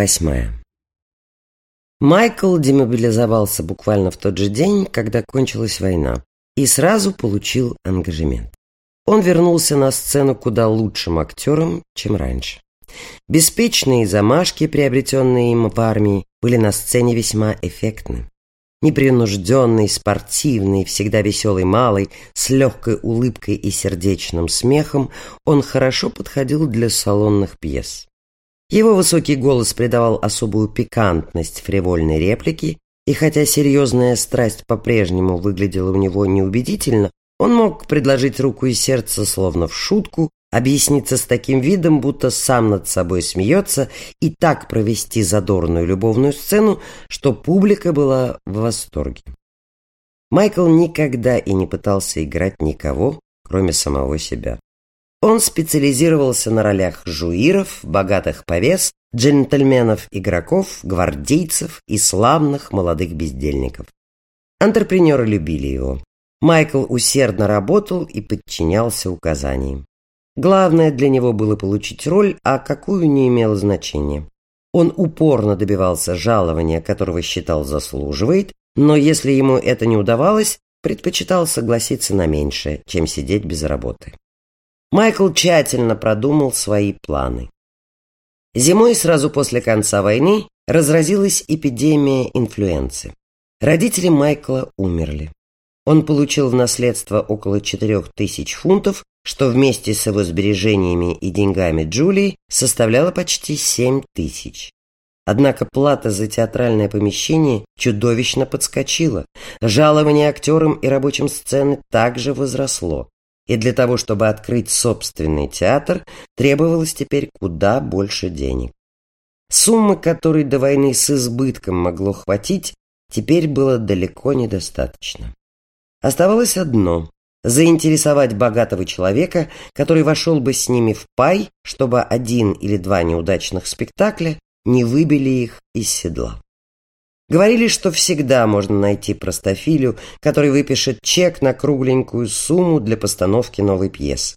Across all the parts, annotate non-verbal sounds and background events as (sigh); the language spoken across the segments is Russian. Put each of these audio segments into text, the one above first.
Восьмая Майкл демобилизовался буквально в тот же день, когда кончилась война, и сразу получил ангажемент. Он вернулся на сцену куда лучшим актером, чем раньше. Беспечные замашки, приобретенные им в армии, были на сцене весьма эффектны. Непринужденный, спортивный, всегда веселый малый, с легкой улыбкой и сердечным смехом, он хорошо подходил для салонных пьес. Его высокий голос придавал особую пикантность фривольной реплике, и хотя серьезная страсть по-прежнему выглядела у него неубедительно, он мог предложить руку и сердце словно в шутку, объясниться с таким видом, будто сам над собой смеется, и так провести задорную любовную сцену, что публика была в восторге. Майкл никогда и не пытался играть никого, кроме самого себя. Он специализировался на ролях жуиров, богатых повес, джентльменов-игроков, гвардейцев и славных молодых бездельников. Антрепренеры любили его. Майкл усердно работал и подчинялся указаниям. Главное для него было получить роль, а какую не имело значения. Он упорно добивался жалования, которого считал заслуживает, но если ему это не удавалось, предпочитал согласиться на меньшее, чем сидеть без работы. Майкл тщательно продумал свои планы. Зимой, сразу после конца войны, разразилась эпидемия инфлюенции. Родители Майкла умерли. Он получил в наследство около четырех тысяч фунтов, что вместе с его сбережениями и деньгами Джулии составляло почти семь тысяч. Однако плата за театральное помещение чудовищно подскочила. Жалование актерам и рабочим сцены также возросло и для того, чтобы открыть собственный театр, требовалось теперь куда больше денег. Суммы, которой до войны с избытком могло хватить, теперь было далеко недостаточно. Оставалось одно – заинтересовать богатого человека, который вошел бы с ними в пай, чтобы один или два неудачных спектакля не выбили их из седла. Говорили, что всегда можно найти простофилю, который выпишет чек на кругленькую сумму для постановки новой пьесы.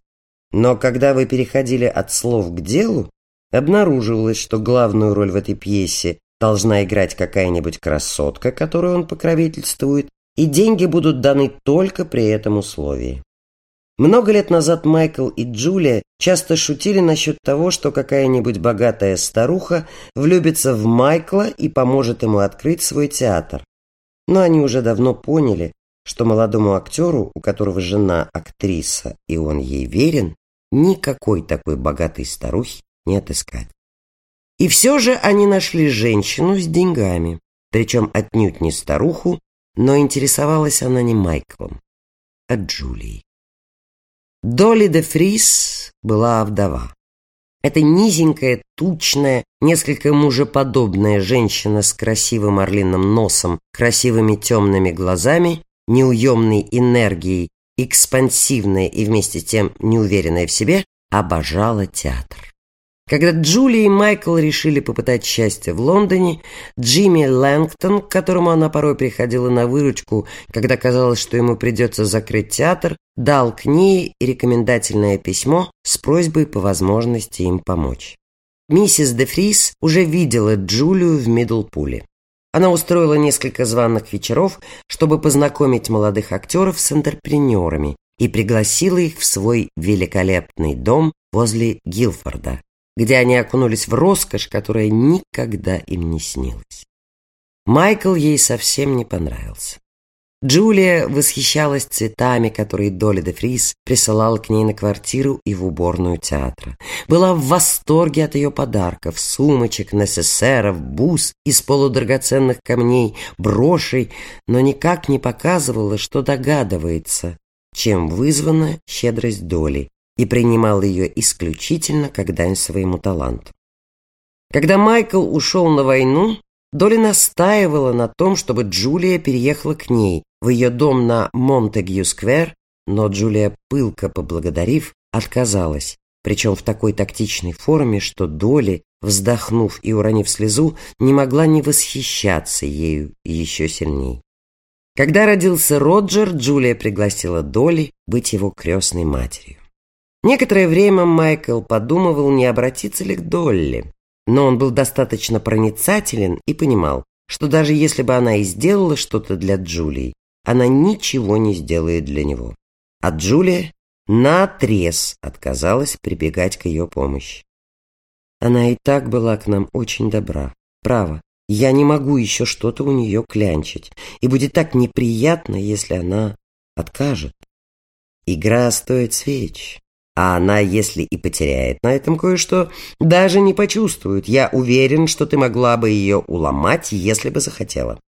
Но когда вы переходили от слов к делу, обнаруживалось, что главную роль в этой пьесе должна играть какая-нибудь красотка, которую он покровительствует, и деньги будут даны только при этом условии. Много лет назад Майкл и Джулия часто шутили насчет того, что какая-нибудь богатая старуха влюбится в Майкла и поможет ему открыть свой театр. Но они уже давно поняли, что молодому актеру, у которого жена актриса, и он ей верен, никакой такой богатой старухи не отыскать. И все же они нашли женщину с деньгами, причем отнюдь не старуху, но интересовалась она не Майклом, а Джулией. Долли де Фрис была вдова. Это низенькая, тучная, несколько мужеподобная женщина с красивым орлиным носом, красивыми темными глазами, неуемной энергией, экспансивная и вместе с тем неуверенная в себе, обожала театр. Когда Джули и Майкл решили попытать счастье в Лондоне, Джимми Лэнгтон, к которому она порой приходила на выручку, когда казалось, что ему придется закрыть театр, дал к ней рекомендательное письмо с просьбой по возможности им помочь. Миссис де Фрис уже видела Джулию в Мидлпуле. Она устроила несколько званых вечеров, чтобы познакомить молодых актеров с интерпренерами и пригласила их в свой великолепный дом возле Гилфорда, где они окунулись в роскошь, которая никогда им не снилась. Майкл ей совсем не понравился. Джулия восхищалась цветами, которые Долли де Фрис присылала к ней на квартиру и в уборную театра. Была в восторге от ее подарков, сумочек, несессеров, бус из полудрагоценных камней, брошей, но никак не показывала, что догадывается, чем вызвана щедрость Доли, и принимал ее исключительно как дань своему таланту. Когда Майкл ушел на войну, Доли настаивала на том, чтобы Джулия переехала к ней в ее дом на Монтегью-сквер, но Джулия, пылко поблагодарив, отказалась, причем в такой тактичной форме, что Доли, вздохнув и уронив слезу, не могла не восхищаться ею еще сильней. Когда родился Роджер, Джулия пригласила Доли быть его крестной матерью. Некоторое время Майкл подумывал, не обратиться ли к Долли. Но он был достаточно проницателен и понимал, что даже если бы она и сделала что-то для Джулии, она ничего не сделает для него. А Джулия наотрез отказалась прибегать к ее помощи. Она и так была к нам очень добра. Право, я не могу еще что-то у нее клянчить, и будет так неприятно, если она откажет. Игра стоит свеч, а она, если и потеряет на этом кое-что, даже не почувствует. Я уверен, что ты могла бы ее уломать, если бы захотела.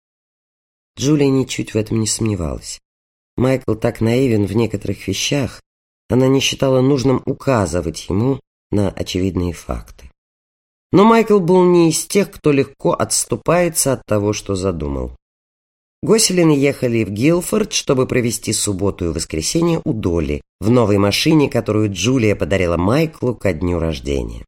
Джулия ничуть в этом не сомневалась. Майкл так наивен в некоторых вещах, она не считала нужным указывать ему на очевидные факты. Но Майкл был не из тех, кто легко отступается от того, что задумал. Госелины ехали в Гилфорд, чтобы провести субботу и воскресенье у Доли в новой машине, которую Джулия подарила Майклу ко дню рождения.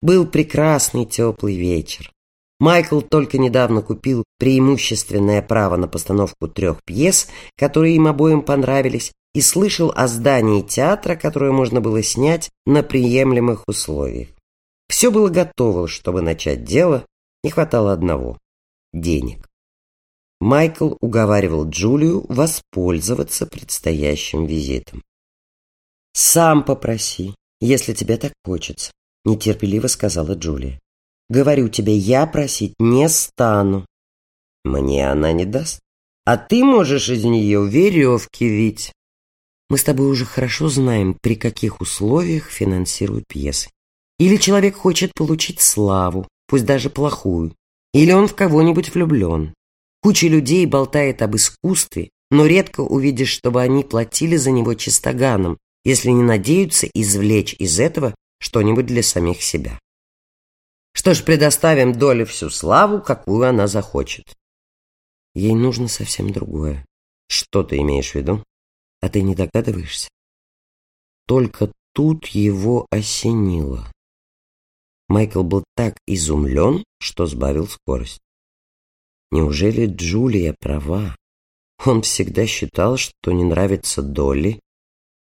Был прекрасный теплый вечер. Майкл только недавно купил преимущественное право на постановку трех пьес, которые им обоим понравились, и слышал о здании театра, которое можно было снять на приемлемых условиях. Все было готово, чтобы начать дело, не хватало одного – денег. Майкл уговаривал Джулию воспользоваться предстоящим визитом. «Сам попроси, если тебе так хочется», – нетерпеливо сказала Джулия. «Говорю тебе, я просить не стану». «Мне она не даст, а ты можешь из нее веревки вить». Мы с тобой уже хорошо знаем, при каких условиях финансируют пьесы. Или человек хочет получить славу, пусть даже плохую, или он в кого-нибудь влюблен. Куча людей болтает об искусстве, но редко увидишь, чтобы они платили за него чистоганом, если не надеются извлечь из этого что-нибудь для самих себя. Что ж, предоставим Доле всю славу, какую она захочет. Ей нужно совсем другое. Что ты имеешь в виду? А ты не догадываешься? Только тут его осенило. Майкл был так изумлен, что сбавил скорость. Неужели Джулия права? Он всегда считал, что не нравится Долли,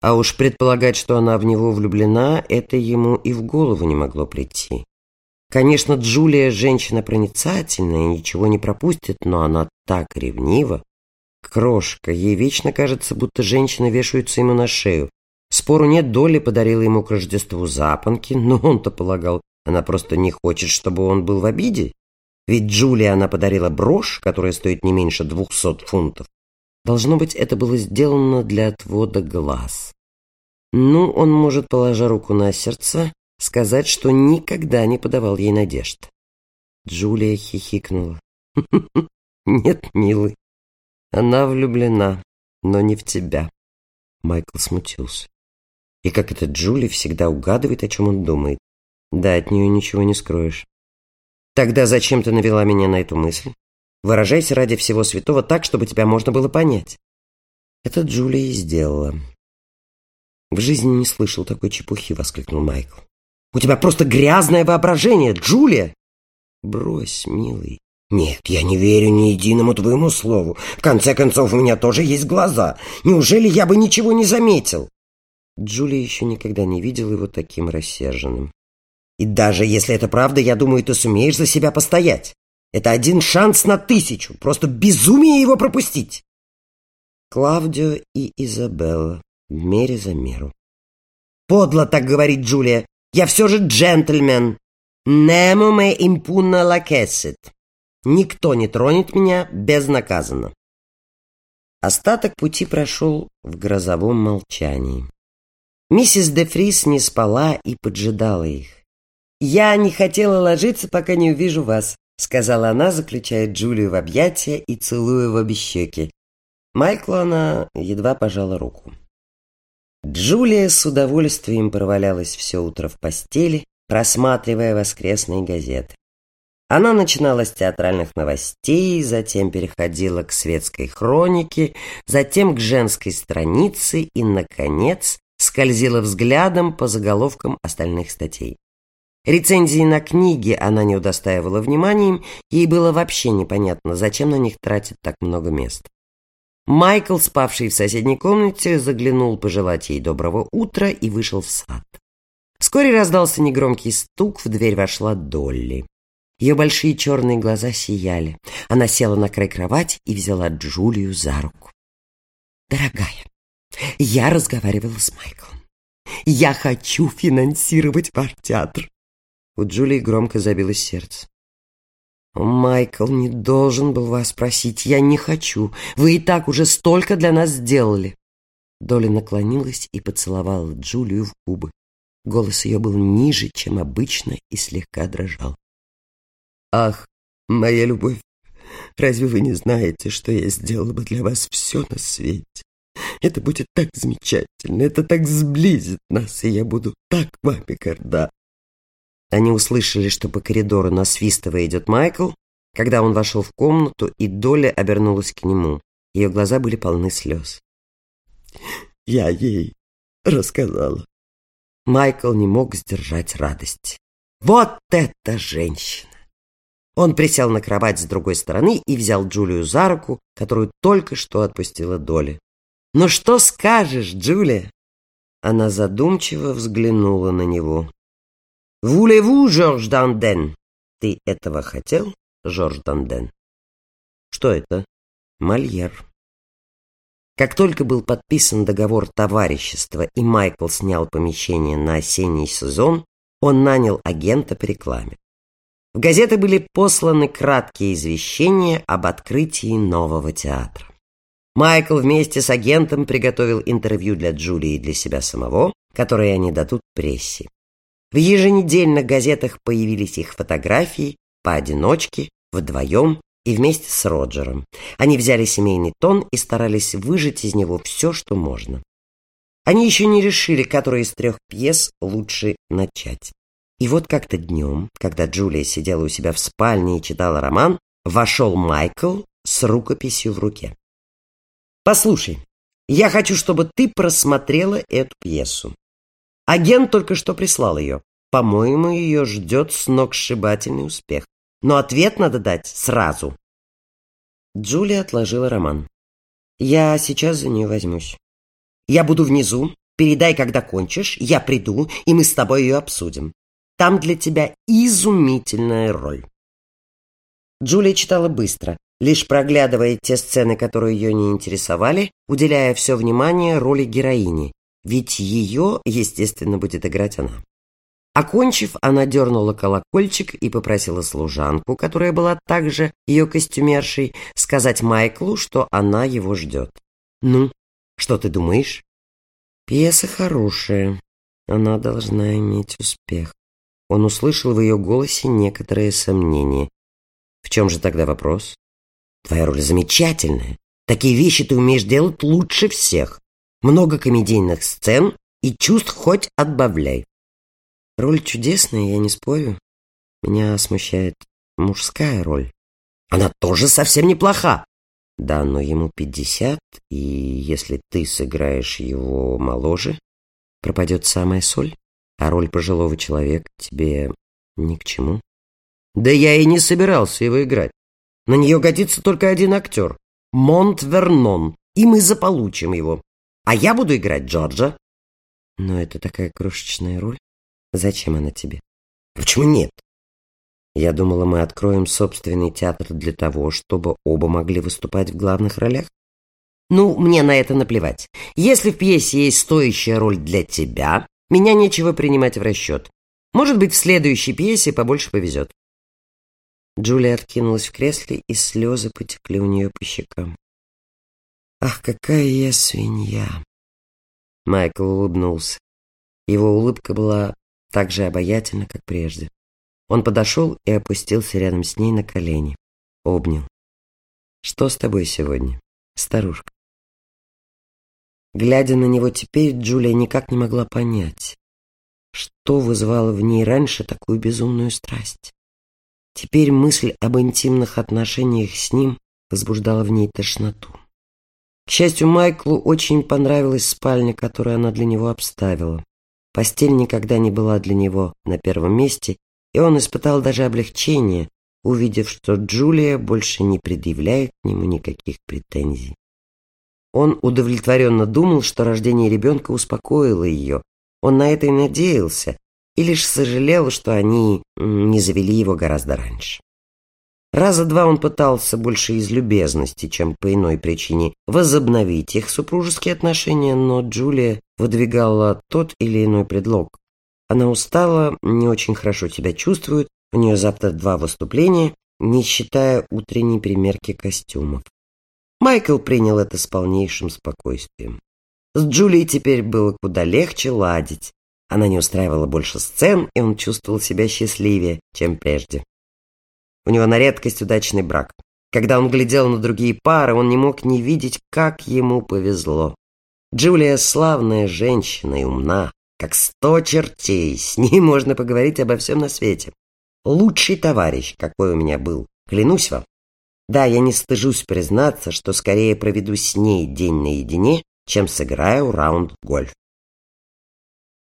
а уж предполагать, что она в него влюблена, это ему и в голову не могло прийти. Конечно, Джулия женщина проницательная и ничего не пропустит, но она так ревнива. Крошка, ей вечно кажется, будто женщины вешаются ему на шею. Спору нет, Долли подарила ему к Рождеству запонки, но он-то полагал, она просто не хочет, чтобы он был в обиде. Ведь Джулия она подарила брошь, которая стоит не меньше двухсот фунтов. Должно быть, это было сделано для отвода глаз. Ну, он может, положа руку на сердце, сказать, что никогда не подавал ей надежд. Джулия хихикнула. (laughs) «Нет, милый, она влюблена, но не в тебя». Майкл смутился. И как это Джули всегда угадывает, о чем он думает. Да, от нее ничего не скроешь. Тогда зачем ты навела меня на эту мысль? Выражайся ради всего святого так, чтобы тебя можно было понять. Это Джулия и сделала. В жизни не слышал такой чепухи, воскликнул Майкл. У тебя просто грязное воображение, Джулия! Брось, милый. Нет, я не верю ни единому твоему слову. В конце концов, у меня тоже есть глаза. Неужели я бы ничего не заметил? Джулия еще никогда не видела его таким рассерженным. И даже если это правда, я думаю, ты сумеешь за себя постоять. Это один шанс на тысячу. Просто безумие его пропустить. Клавдио и Изабелла в мере за меру. Подло так говорит Джулия. Я все же джентльмен. Немо ме импуна лакесет. Никто не тронет меня безнаказанно. Остаток пути прошел в грозовом молчании. Миссис де Фрис не спала и поджидала их. «Я не хотела ложиться, пока не увижу вас», — сказала она, заключая Джулию в объятия и целуя в обе щеки. Майклу она едва пожала руку. Джулия с удовольствием провалялась все утро в постели, просматривая воскресные газеты. Она начинала с театральных новостей, затем переходила к светской хронике, затем к женской странице и, наконец, скользила взглядом по заголовкам остальных статей. Рецензии на книги она не удостаивала вниманием, ей было вообще непонятно, зачем на них тратить так много места. Майкл, спавший в соседней комнате, заглянул пожелать ей доброго утра и вышел в сад. Вскоре раздался негромкий стук, в дверь вошла Долли. Ее большие черные глаза сияли. Она села на край кровати и взяла Джулию за руку. «Дорогая, я разговаривала с Майклом. Я хочу финансировать ваш театр». У Джулии громко забилось сердце. «Майкл не должен был вас просить. Я не хочу. Вы и так уже столько для нас сделали». Доля наклонилась и поцеловала Джулию в губы. Голос ее был ниже, чем обычно, и слегка дрожал. «Ах, моя любовь, разве вы не знаете, что я сделала бы для вас все на свете? Это будет так замечательно, это так сблизит нас, и я буду так вами горда». Они услышали, что по коридору насвистывая идет Майкл, когда он вошел в комнату, и Доля обернулась к нему. Ее глаза были полны слез. «Я ей рассказала». Майкл не мог сдержать радость. «Вот эта женщина!» Он присел на кровать с другой стороны и взял Джулию за руку, которую только что отпустила Доля. «Ну что скажешь, Джулия?» Она задумчиво взглянула на него. «Вулеву, Жорж Данден?» «Ты этого хотел, Жорж Данден?» «Что это?» «Мольер». Как только был подписан договор товарищества и Майкл снял помещение на осенний сезон, он нанял агента по рекламе. В газеты были посланы краткие извещения об открытии нового театра. Майкл вместе с агентом приготовил интервью для Джулии и для себя самого, которые они дадут прессе. В еженедельных газетах появились их фотографии поодиночке, вдвоем и вместе с Роджером. Они взяли семейный тон и старались выжать из него все, что можно. Они еще не решили, которую из трех пьес лучше начать. И вот как-то днем, когда Джулия сидела у себя в спальне и читала роман, вошел Майкл с рукописью в руке. «Послушай, я хочу, чтобы ты просмотрела эту пьесу. Агент только что прислал ее. По-моему, ее ждет сногсшибательный успех. Но ответ надо дать сразу». Джулия отложила роман. «Я сейчас за нее возьмусь. Я буду внизу. Передай, когда кончишь. Я приду, и мы с тобой ее обсудим. Там для тебя изумительная роль. Джулия читала быстро, лишь проглядывая те сцены, которые ее не интересовали, уделяя все внимание роли героини, ведь ее, естественно, будет играть она. Окончив, она дернула колокольчик и попросила служанку, которая была также ее костюмершей, сказать Майклу, что она его ждет. «Ну, что ты думаешь?» «Пьеса хорошая. Она должна иметь успех». Он услышал в ее голосе некоторые сомнения. «В чем же тогда вопрос?» «Твоя роль замечательная. Такие вещи ты умеешь делать лучше всех. Много комедийных сцен и чувств хоть отбавляй». «Роль чудесная, я не спорю. Меня смущает мужская роль. Она тоже совсем неплоха. Да, но ему пятьдесят, и если ты сыграешь его моложе, пропадет самая соль а роль пожилого человека тебе ни к чему. Да я и не собирался его играть. На нее годится только один актер — Монт Вернон, и мы заполучим его. А я буду играть Джорджа. Но это такая крошечная роль. Зачем она тебе? Почему нет? Я думала, мы откроем собственный театр для того, чтобы оба могли выступать в главных ролях. Ну, мне на это наплевать. Если в пьесе есть стоящая роль для тебя, меня нечего принимать в расчет. Может быть, в следующей пьесе побольше повезет. Джулия откинулась в кресле, и слезы потекли у нее по щекам. «Ах, какая я свинья!» Майкл улыбнулся. Его улыбка была так же обаятельна, как прежде. Он подошел и опустился рядом с ней на колени. Обнял. «Что с тобой сегодня, старушка?» Глядя на него теперь, Джулия никак не могла понять, что вызвало в ней раньше такую безумную страсть. Теперь мысль об интимных отношениях с ним возбуждала в ней тошноту. К счастью, Майклу очень понравилась спальня, которую она для него обставила. Постель никогда не была для него на первом месте, и он испытал даже облегчение, увидев, что Джулия больше не предъявляет к нему никаких претензий. Он удовлетворенно думал, что рождение ребенка успокоило ее. Он на это и надеялся, и лишь сожалел, что они не завели его гораздо раньше. Раза два он пытался больше из любезности, чем по иной причине, возобновить их супружеские отношения, но Джулия выдвигала тот или иной предлог. Она устала, не очень хорошо себя чувствует, у нее завтра два выступления, не считая утренней примерки костюмов. Майкл принял это с полнейшим спокойствием. С Джулией теперь было куда легче ладить. Она не устраивала больше сцен, и он чувствовал себя счастливее, чем прежде. У него на редкость удачный брак. Когда он глядел на другие пары, он не мог не видеть, как ему повезло. Джулия славная женщина и умна, как сто чертей. С ней можно поговорить обо всем на свете. Лучший товарищ, какой у меня был, клянусь вам. Да, я не стыжусь признаться, что скорее проведу с ней день наедине, чем сыграю раунд гольф.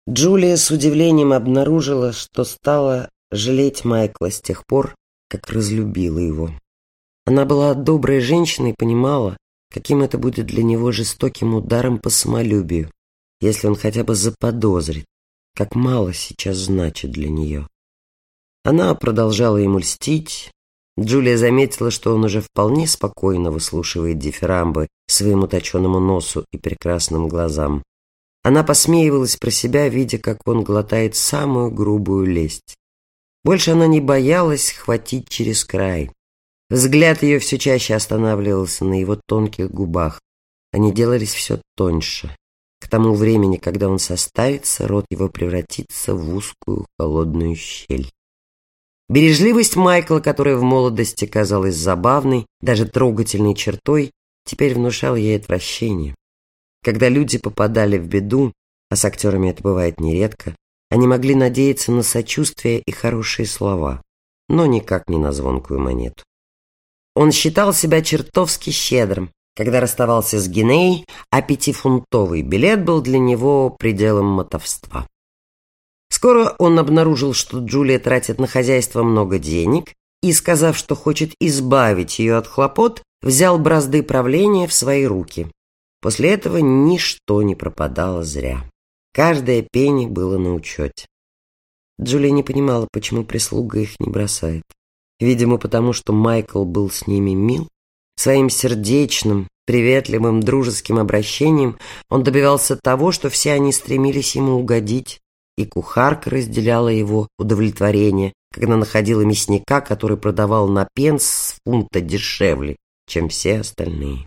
Джулия с удивлением обнаружила, что стала жалеть Майкла с тех пор, как разлюбила его. Она была доброй женщиной и понимала, каким это будет для него жестоким ударом по самолюбию, если он хотя бы заподозрит, как мало сейчас значит для нее. Она продолжала ему льстить. Джулия заметила, что он уже вполне спокойно выслушивает дифирамбы своему точеному носу и прекрасным глазам. Она посмеивалась про себя, видя, как он глотает самую грубую лесть. Больше она не боялась хватить через край. Взгляд ее все чаще останавливался на его тонких губах. Они делались все тоньше. К тому времени, когда он состарится, рот его превратится в узкую холодную щель. Бережливость Майкла, которая в молодости казалась забавной, даже трогательной чертой, теперь внушала ей отвращение. Когда люди попадали в беду, а с актерами это бывает нередко, они могли надеяться на сочувствие и хорошие слова, но никак не на звонкую монету. Он считал себя чертовски щедрым, когда расставался с Гиней, а пятифунтовый билет был для него пределом мотовства. Скоро он обнаружил, что Джулия тратит на хозяйство много денег, и, сказав, что хочет избавить ее от хлопот, взял бразды правления в свои руки. После этого ничто не пропадало зря. Каждое пенни было на учете. Джулия не понимала, почему прислуга их не бросает. Видимо, потому что Майкл был с ними мил. Своим сердечным, приветливым, дружеским обращением он добивался того, что все они стремились ему угодить, и кухарка разделяла его удовлетворение, когда находила мясника, который продавал на пенс с фунта дешевле, чем все остальные.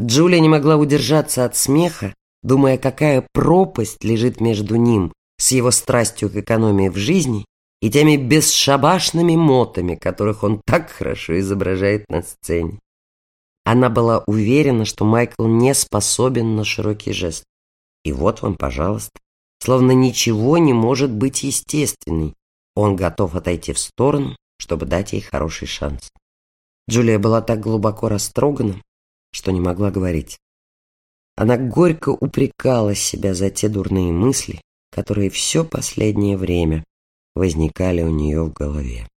Джулия не могла удержаться от смеха, думая, какая пропасть лежит между ним с его страстью к экономии в жизни и теми бесшабашными мотами, которых он так хорошо изображает на сцене. Она была уверена, что Майкл не способен на широкий жест. И вот вам, пожалуйста, словно ничего не может быть естественной. Он готов отойти в сторону, чтобы дать ей хороший шанс. Джулия была так глубоко растрогана, что не могла говорить. Она горько упрекала себя за те дурные мысли, которые все последнее время возникали у нее в голове.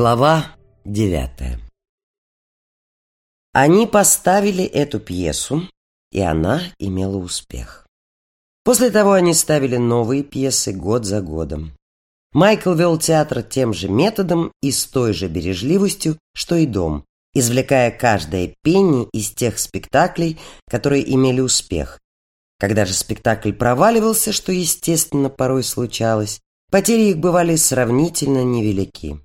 Глава девятая Они поставили эту пьесу, и она имела успех. После того они ставили новые пьесы год за годом. Майкл вел театр тем же методом и с той же бережливостью, что и дом, извлекая каждое пенни из тех спектаклей, которые имели успех. Когда же спектакль проваливался, что, естественно, порой случалось, потери их бывали сравнительно невелики.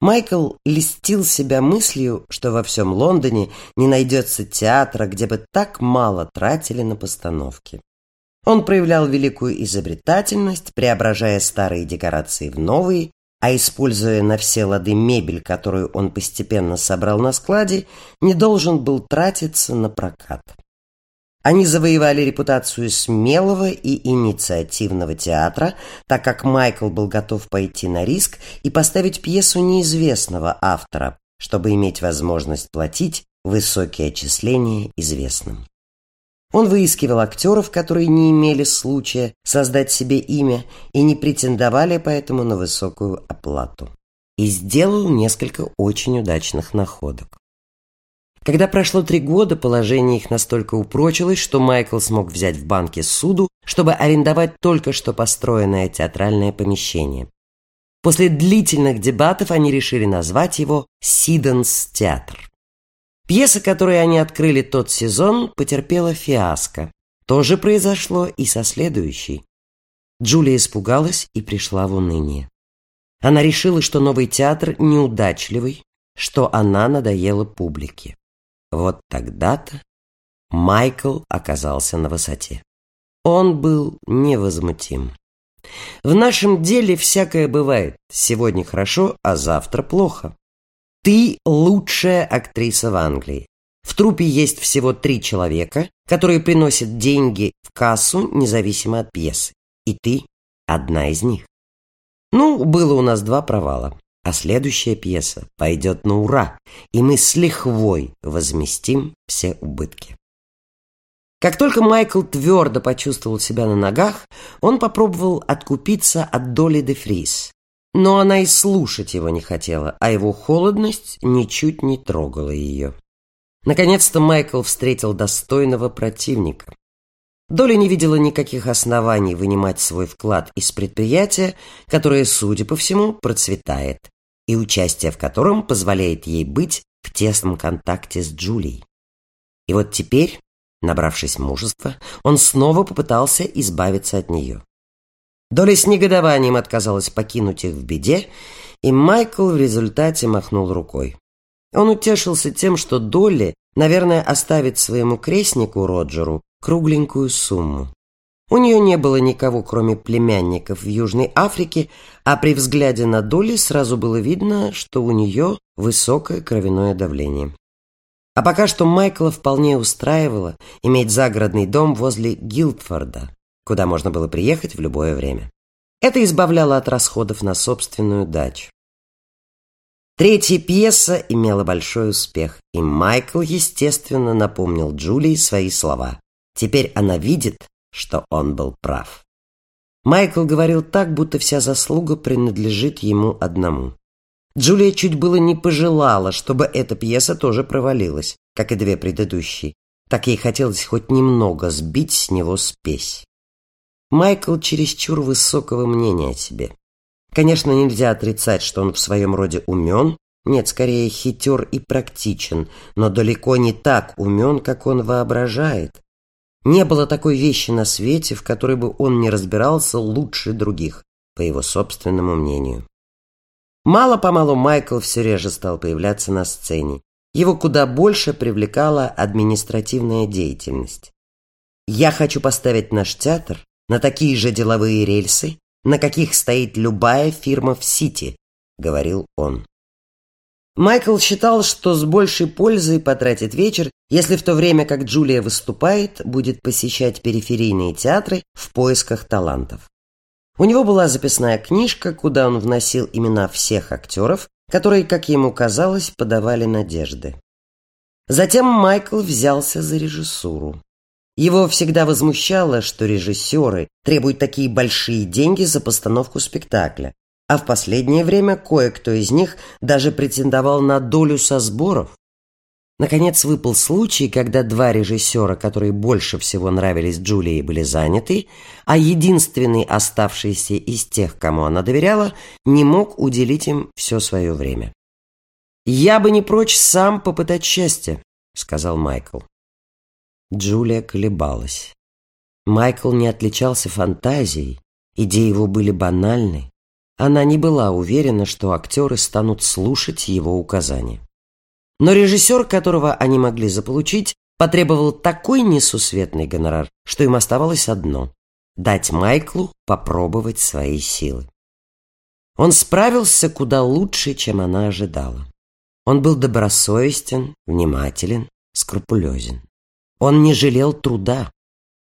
Майкл листил себя мыслью, что во всем Лондоне не найдется театра, где бы так мало тратили на постановки. Он проявлял великую изобретательность, преображая старые декорации в новые, а используя на все лады мебель, которую он постепенно собрал на складе, не должен был тратиться на прокат. Они завоевали репутацию смелого и инициативного театра, так как Майкл был готов пойти на риск и поставить пьесу неизвестного автора, чтобы иметь возможность платить высокие отчисления известным. Он выискивал актеров, которые не имели случая создать себе имя и не претендовали поэтому на высокую оплату. И сделал несколько очень удачных находок. Когда прошло три года, положение их настолько упрочилось, что Майкл смог взять в банке суду, чтобы арендовать только что построенное театральное помещение. После длительных дебатов они решили назвать его «Сиденс театр». Пьеса, которую они открыли тот сезон, потерпела фиаско. То же произошло и со следующей. Джулия испугалась и пришла в уныние. Она решила, что новый театр неудачливый, что она надоела публике. Вот тогда-то Майкл оказался на высоте. Он был невозмутим. В нашем деле всякое бывает. Сегодня хорошо, а завтра плохо. Ты лучшая актриса в Англии. В трупе есть всего три человека, которые приносят деньги в кассу, независимо от пьесы. И ты одна из них. Ну, было у нас два провала. А следующая пьеса пойдет на ура, и мы с лихвой возместим все убытки. Как только Майкл твердо почувствовал себя на ногах, он попробовал откупиться от Доли де Фрис. Но она и слушать его не хотела, а его холодность ничуть не трогала ее. Наконец-то Майкл встретил достойного противника. Доля не видела никаких оснований вынимать свой вклад из предприятия, которое, судя по всему, процветает, и участие в котором позволяет ей быть в тесном контакте с Джулией. И вот теперь, набравшись мужества, он снова попытался избавиться от нее. Доля с негодованием отказалась покинуть их в беде, и Майкл в результате махнул рукой. Он утешился тем, что Долли, наверное, оставит своему крестнику Роджеру кругленькую сумму. У нее не было никого, кроме племянников в Южной Африке, а при взгляде на Долли сразу было видно, что у нее высокое кровяное давление. А пока что Майкла вполне устраивало иметь загородный дом возле Гилдфорда, куда можно было приехать в любое время. Это избавляло от расходов на собственную дачу. Третья пьеса имела большой успех, и Майкл, естественно, напомнил Джулии свои слова. Теперь она видит, что он был прав. Майкл говорил так, будто вся заслуга принадлежит ему одному. Джулия чуть было не пожелала, чтобы эта пьеса тоже провалилась, как и две предыдущие. Так ей хотелось хоть немного сбить с него спесь. Майкл чересчур высокого мнения о себе. Конечно, нельзя отрицать, что он в своем роде умен, нет, скорее хитер и практичен, но далеко не так умен, как он воображает. Не было такой вещи на свете, в которой бы он не разбирался лучше других, по его собственному мнению. Мало-помалу Майкл все реже стал появляться на сцене. Его куда больше привлекала административная деятельность. «Я хочу поставить наш театр на такие же деловые рельсы, на каких стоит любая фирма в Сити», — говорил он. Майкл считал, что с большей пользой потратит вечер, если в то время, как Джулия выступает, будет посещать периферийные театры в поисках талантов. У него была записная книжка, куда он вносил имена всех актеров, которые, как ему казалось, подавали надежды. Затем Майкл взялся за режиссуру. Его всегда возмущало, что режиссеры требуют такие большие деньги за постановку спектакля, а в последнее время кое-кто из них даже претендовал на долю со сборов. Наконец выпал случай, когда два режиссера, которые больше всего нравились Джулии, были заняты, а единственный оставшийся из тех, кому она доверяла, не мог уделить им все свое время. «Я бы не прочь сам попытать счастье», — сказал Майкл. Джулия колебалась. Майкл не отличался фантазией, идеи его были банальны, она не была уверена, что актеры станут слушать его указания. Но режиссер, которого они могли заполучить, потребовал такой несусветный гонорар, что им оставалось одно – дать Майклу попробовать свои силы. Он справился куда лучше, чем она ожидала. Он был добросовестен, внимателен, скрупулезен. Он не жалел труда.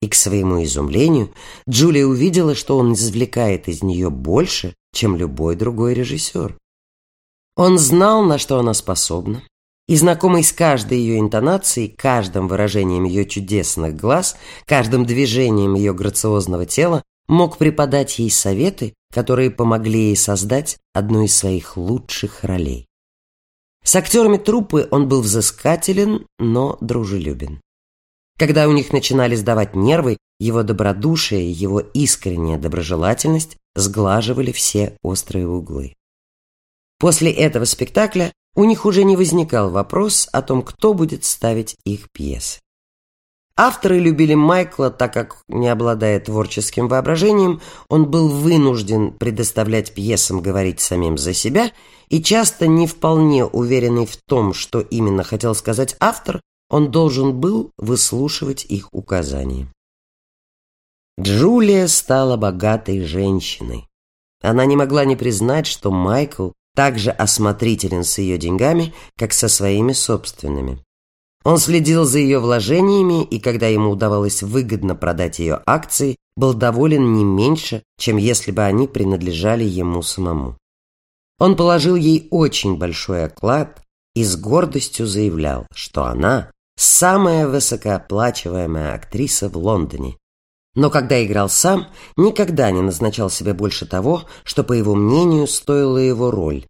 И к своему изумлению Джулия увидела, что он извлекает из нее больше, чем любой другой режиссер. Он знал, на что она способна, и знакомый с каждой ее интонацией, каждым выражением ее чудесных глаз, каждым движением ее грациозного тела, мог преподать ей советы, которые помогли ей создать одну из своих лучших ролей. С актерами труппы он был взыскателен, но дружелюбен. Когда у них начинали сдавать нервы, его добродушие, его искренняя доброжелательность сглаживали все острые углы. После этого спектакля у них уже не возникал вопрос о том, кто будет ставить их пьесы. Авторы любили Майкла, так как, не обладая творческим воображением, он был вынужден предоставлять пьесам говорить самим за себя, и часто не вполне уверенный в том, что именно хотел сказать автор, он должен был выслушивать их указания. Джулия стала богатой женщиной. Она не могла не признать, что Майкл также осмотрителен с ее деньгами, как со своими собственными. Он следил за ее вложениями, и когда ему удавалось выгодно продать ее акции, был доволен не меньше, чем если бы они принадлежали ему самому. Он положил ей очень большой оклад и с гордостью заявлял, что она самая высокооплачиваемая актриса в Лондоне. Но когда играл сам, никогда не назначал себе больше того, что, по его мнению, стоила его роль.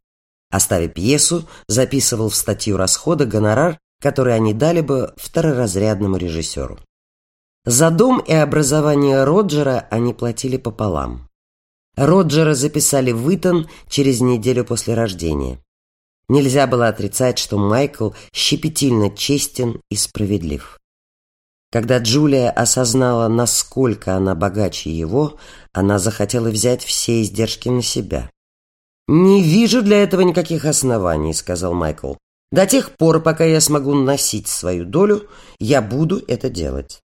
Оставив пьесу, записывал в статью расхода гонорар который они дали бы второразрядному режиссеру. За дом и образование Роджера они платили пополам. Роджера записали в Итон через неделю после рождения. Нельзя было отрицать, что Майкл щепетильно честен и справедлив. Когда Джулия осознала, насколько она богаче его, она захотела взять все издержки на себя. «Не вижу для этого никаких оснований», — сказал Майкл. До тех пор, пока я смогу носить свою долю, я буду это делать.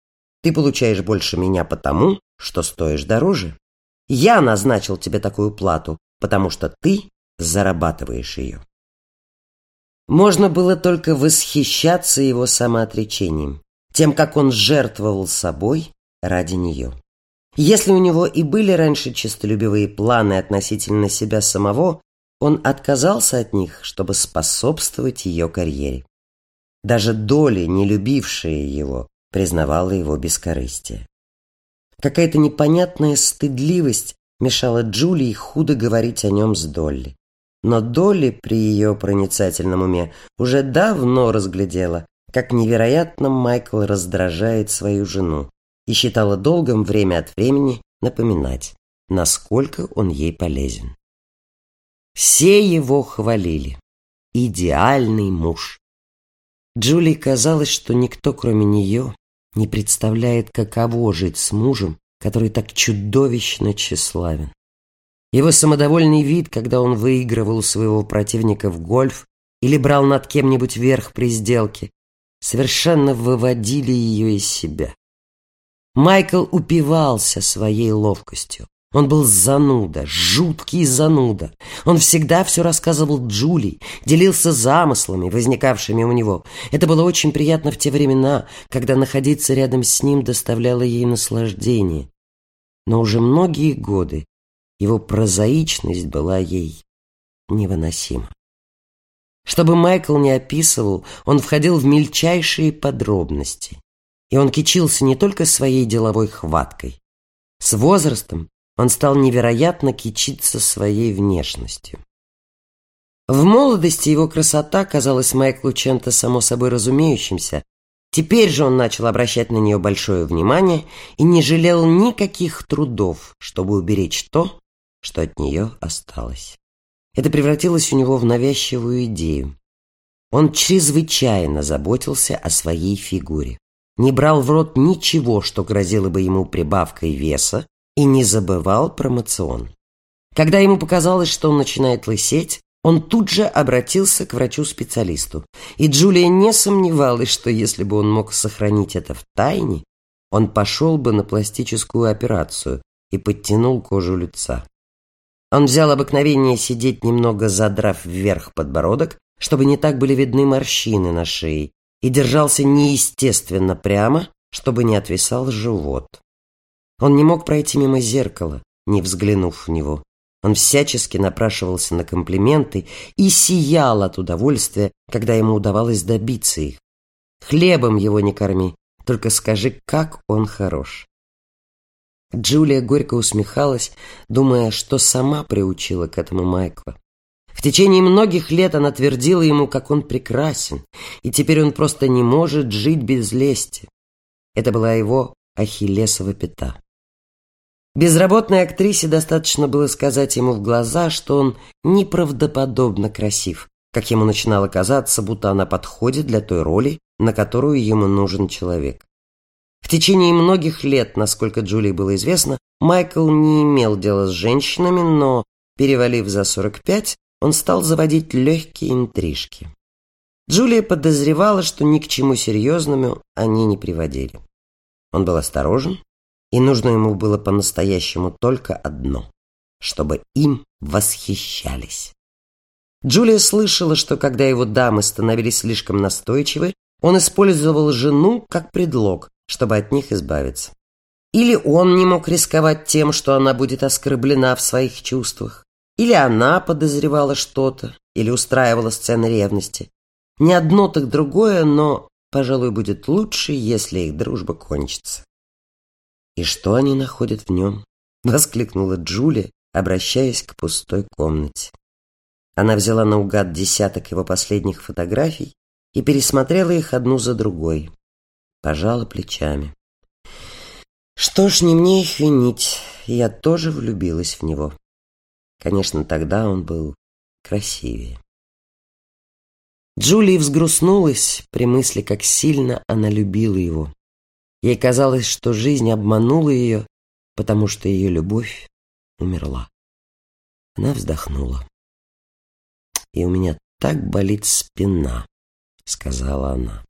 Ты получаешь больше меня потому, что стоишь дороже. Я назначил тебе такую плату, потому что ты зарабатываешь ее. Можно было только восхищаться его самоотречением, тем, как он жертвовал собой ради нее. Если у него и были раньше честолюбивые планы относительно себя самого, он отказался от них, чтобы способствовать ее карьере. Даже Доли, не любившая его, признавала его бескорыстие. Какая-то непонятная стыдливость мешала Джулии худо говорить о нем с Долли. Но Долли при ее проницательном уме уже давно разглядела, как невероятно Майкл раздражает свою жену и считала долгом время от времени напоминать, насколько он ей полезен. Все его хвалили. Идеальный муж. Джулии казалось, что никто, кроме нее, не представляет, каково жить с мужем, который так чудовищно тщеславен. Его самодовольный вид, когда он выигрывал у своего противника в гольф или брал над кем-нибудь верх при сделке, совершенно выводили ее из себя. Майкл упивался своей ловкостью. Он был зануда, жуткий зануда. Он всегда все рассказывал Джули, делился замыслами, возникавшими у него. Это было очень приятно в те времена, когда находиться рядом с ним доставляло ей наслаждение. Но уже многие годы его прозаичность была ей невыносима. Чтобы Майкл не описывал, он входил в мельчайшие подробности. И он кичился не только своей деловой хваткой. С возрастом он стал невероятно кичиться своей внешностью. В молодости его красота казалась Майклу чем-то само собой разумеющимся. Теперь же он начал обращать на нее большое внимание и не жалел никаких трудов, чтобы уберечь то, что от нее осталось. Это превратилось у него в навязчивую идею. Он чрезвычайно заботился о своей фигуре. Не брал в рот ничего, что грозило бы ему прибавкой веса, и не забывал про мацион. Когда ему показалось, что он начинает лысеть, он тут же обратился к врачу-специалисту, и Джулия не сомневалась, что если бы он мог сохранить это в тайне, он пошел бы на пластическую операцию и подтянул кожу лица. Он взял обыкновение сидеть немного задрав вверх подбородок, чтобы не так были видны морщины на шее, и держался неестественно прямо, чтобы не отвисал живот. Он не мог пройти мимо зеркала, не взглянув в него. Он всячески напрашивался на комплименты и сиял от удовольствия, когда ему удавалось добиться их. Хлебом его не корми, только скажи, как он хорош. Джулия горько усмехалась, думая, что сама приучила к этому Майкла. В течение многих лет она твердила ему, как он прекрасен, и теперь он просто не может жить без лести. Это была его ахиллесова пята. Безработной актрисе достаточно было сказать ему в глаза, что он неправдоподобно красив, как ему начинало казаться, будто она подходит для той роли, на которую ему нужен человек. В течение многих лет, насколько Джулии было известно, Майкл не имел дела с женщинами, но, перевалив за 45, он стал заводить легкие интрижки. Джулия подозревала, что ни к чему серьезному они не приводили. Он был осторожен, и нужно ему было по-настоящему только одно — чтобы им восхищались. Джулия слышала, что когда его дамы становились слишком настойчивы, он использовал жену как предлог, чтобы от них избавиться. Или он не мог рисковать тем, что она будет оскорблена в своих чувствах, или она подозревала что-то, или устраивала сцены ревности. Не одно, так другое, но, пожалуй, будет лучше, если их дружба кончится. «И что они находят в нем?» — воскликнула Джулия, обращаясь к пустой комнате. Она взяла наугад десяток его последних фотографий и пересмотрела их одну за другой. Пожала плечами. Что ж, не мне их винить, я тоже влюбилась в него. Конечно, тогда он был красивее. Джулия взгрустнулась при мысли, как сильно она любила его. Ей казалось, что жизнь обманула ее, потому что ее любовь умерла. Она вздохнула. «И у меня так болит спина», — сказала она.